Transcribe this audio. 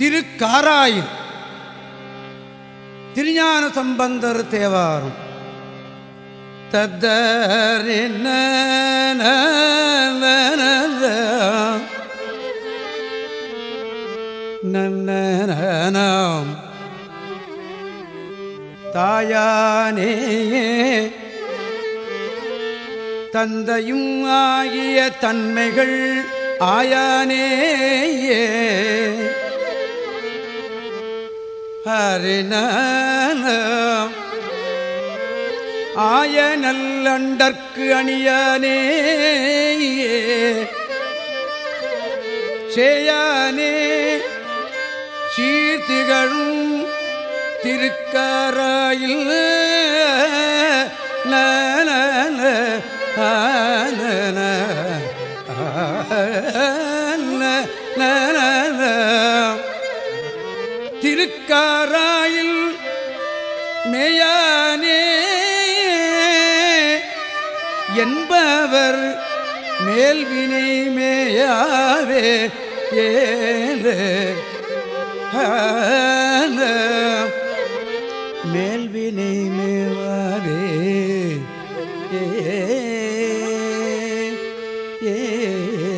திருக்காராயில் திருஞான சம்பந்தர் தேவாரம். தத்தரின நன்னனம் தாயானே தந்தையும் ஆகிய தன்மைகள் ஆயானேயே ஹரின ஆய நல்லண்டற்கு அணியானே சேயானே சீர்த்திகழும் திருக்காராயில் நன ஆன திருக்காராயில் மேயானே. என்பவர் மேல்வினை மேயாவே ஏலே மேல்வினை மேவாவே ஏ ஏ